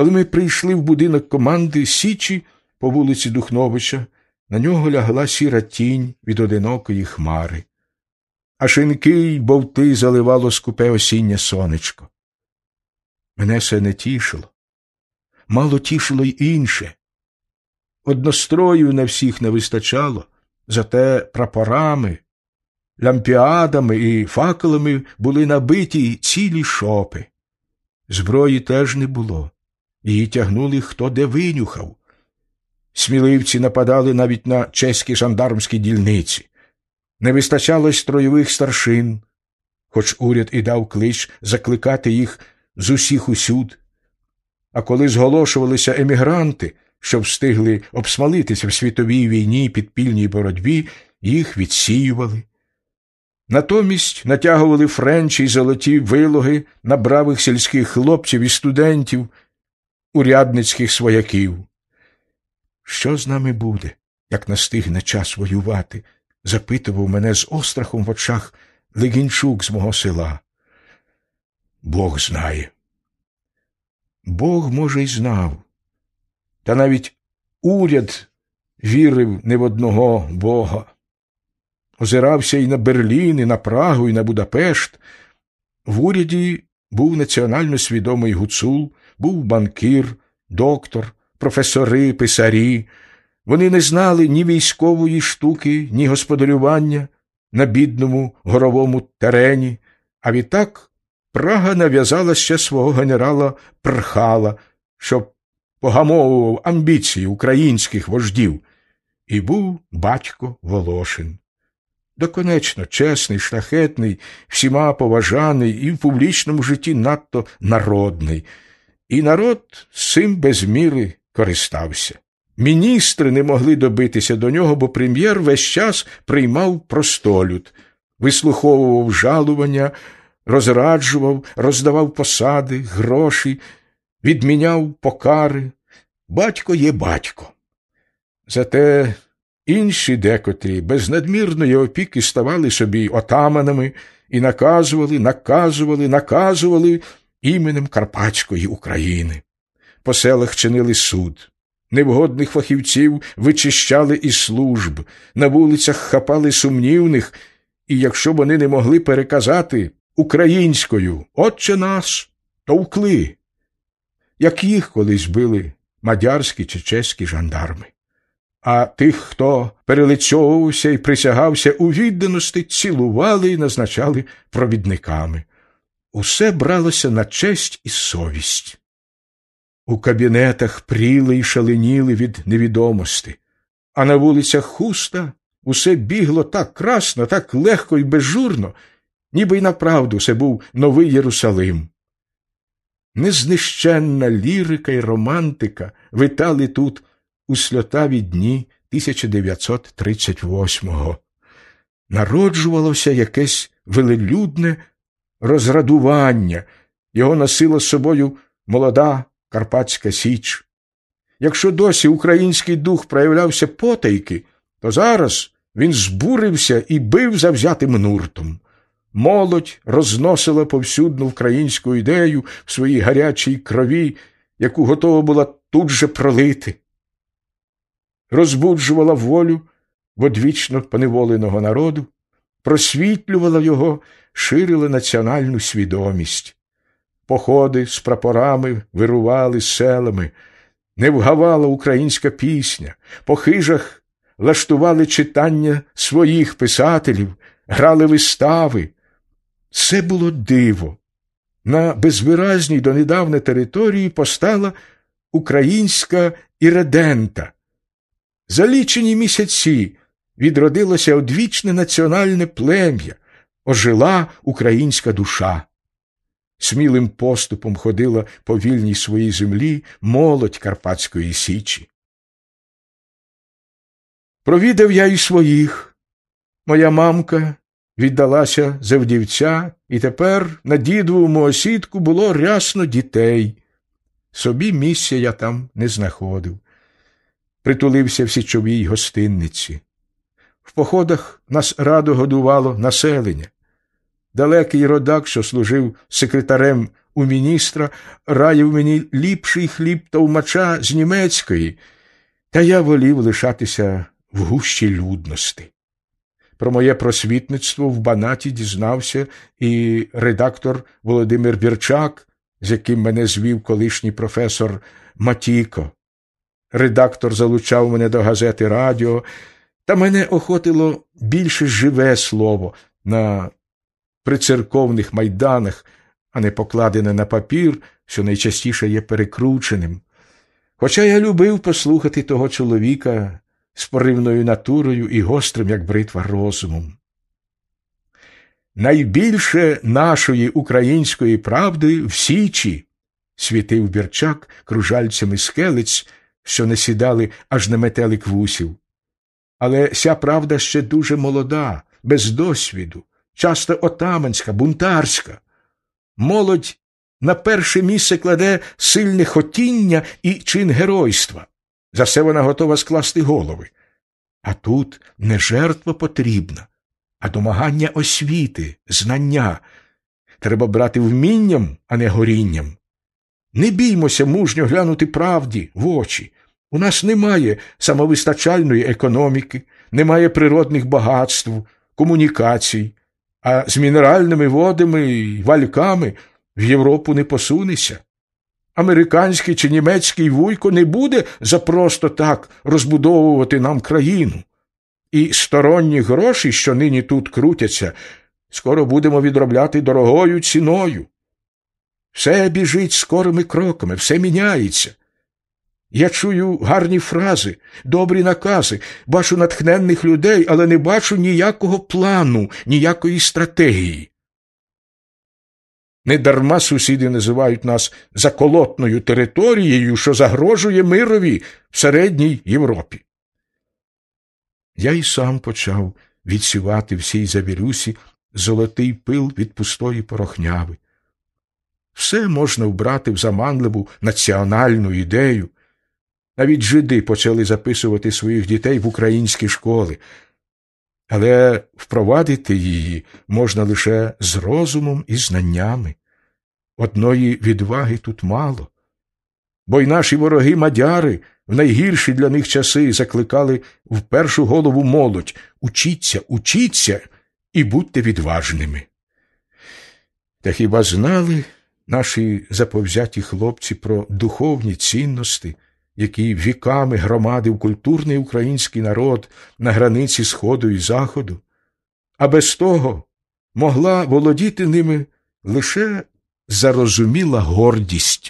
Коли ми прийшли в будинок команди Січі по вулиці Духновича, на нього лягла сіра тінь від одинокої хмари, а шинки й бовти заливало скупе осіннє сонечко. Мене все не тішило. Мало тішило й інше. Однострою на всіх не вистачало, зате прапорами, лямпіадами і факелами були набиті цілі шопи. Зброї теж не було, її тягнули хто де винюхав. Сміливці нападали навіть на чеські жандармські дільниці. Не вистачало строєвих старшин, хоч уряд і дав клич закликати їх з усіх усюд. А коли зголошувалися емігранти, що встигли обсмалитися в світовій війні підпільній боротьбі, їх відсіювали. Натомість натягували френчі й золоті вилоги на бравих сільських хлопців і студентів, урядницьких свояків. Що з нами буде, як настигне час воювати? запитував мене з острахом в очах Легінчук з мого села. Бог знає. Бог, може, й знав. Та навіть уряд вірив не в одного Бога. Озирався і на Берлін, і на Прагу, і на Будапешт. В уряді був національно свідомий гуцул, був банкір, доктор, професори, писарі. Вони не знали ні військової штуки, ні господарювання на бідному горовому терені, а відтак Прага нав'язала ще свого генерала Прхала, щоб погамовував амбіції українських вождів, і був батько Волошин. Доконечно чесний, шляхетний, всіма поважаний і в публічному житті надто народний. І народ цим без міри користався. Міністри не могли добитися до нього, бо прем'єр весь час приймав простолюд, вислуховував жалування, розраджував, роздавав посади, гроші, відміняв покари. Батько є батько. Зате інші декотрі без надмірної опіки ставали собі отаманами і наказували, наказували, наказували іменем Карпатської України. По селах чинили суд. Невгодних фахівців вичищали із служб, на вулицях хапали сумнівних, і якщо вони не могли переказати українською Отче наш, то вкли, як їх колись били мадярські чи чеські жандарми. А тих, хто перелицьовувався і присягався у відданості, цілували і назначали провідниками. Усе бралося на честь і совість. У кабінетах пріли й шаленіли від невідомості, а на вулицях хуста усе бігло так красно, так легко і безжурно, ніби й направду це був новий Єрусалим. Незнищенна лірика й романтика витали тут у сльотаві дні 1938-го. Народжувалося якесь велелюдне розрадування, його носила з собою молода Карпатська Січ. Якщо досі український дух проявлявся потайки, то зараз він збурився і бив завзятим нуртом. Молодь розносила повсюдну українську ідею в своїй гарячій крові, яку готова була тут же пролити, розбуджувала волю водвічно поневоленого народу, просвітлювала його, ширила національну свідомість. Походи з прапорами вирували селами, не вгавала українська пісня, по хижах лаштували читання своїх писателів, грали вистави. Це було диво. На безвиразній донедавна території постала українська іредента. За лічені місяці відродилося одвічне національне плем'я, ожила українська душа. Смілим поступом ходила по вільній своїй землі молодь Карпатської Січі. Провідав я і своїх. Моя мамка віддалася за вдівця, і тепер на дідовому осідку було рясно дітей. Собі місця я там не знаходив. Притулився в січовій гостинниці. В походах нас радо годувало населення. Далекий родак, що служив секретарем у міністра, раїв мені ліпший хліб товмача з німецької, та я волів лишатися в гущі людності. Про моє просвітництво в банаті дізнався і редактор Володимир Бірчак, з яким мене звів колишній професор Матіко. Редактор залучав мене до газети Радіо, та мене охотило більше живе слово на прицерковних майданах, а не покладене на папір, що найчастіше є перекрученим. Хоча я любив послухати того чоловіка з поривною натурою і гострим, як бритва розумом. Найбільше нашої української правди в Січі, світив Бірчак кружальцями скелець, що не сідали аж на метелик вусів. Але ся правда ще дуже молода, без досвіду, часто отаманська, бунтарська. Молодь на перше місце кладе сильне хотіння і чин геройства. За все вона готова скласти голови. А тут не жертва потрібна, а домагання освіти, знання. Треба брати вмінням, а не горінням. Не біймося мужньо глянути правді в очі. У нас немає самовистачальної економіки, немає природних багатств, комунікацій, а з мінеральними водами і вальками в Європу не посунешся. Американський чи німецький вуйко не буде за просто так розбудовувати нам країну. І сторонні гроші, що нині тут крутяться, скоро будемо відробляти дорогою ціною. Все біжить скорими кроками, все міняється. Я чую гарні фрази, добрі накази, бачу натхненних людей, але не бачу ніякого плану, ніякої стратегії. Недарма сусіди називають нас заколотною територією, що загрожує мирові в середній Європі. Я й сам почав відсівати всій завірюсі золотий пил від пустої порохняви. Все можна вбрати в заманливу національну ідею. Навіть жиди почали записувати своїх дітей в українські школи, але впровадити її можна лише з розумом і знаннями. Одної відваги тут мало, бо й наші вороги мадяри в найгірші для них часи закликали в першу голову молодь учіться, учіться і будьте відважними. Та хіба знали наші заповзяті хлопці про духовні цінності? Які віками громадив культурний український народ на границі Сходу і Заходу, а без того могла володіти ними лише зарозуміла гордість.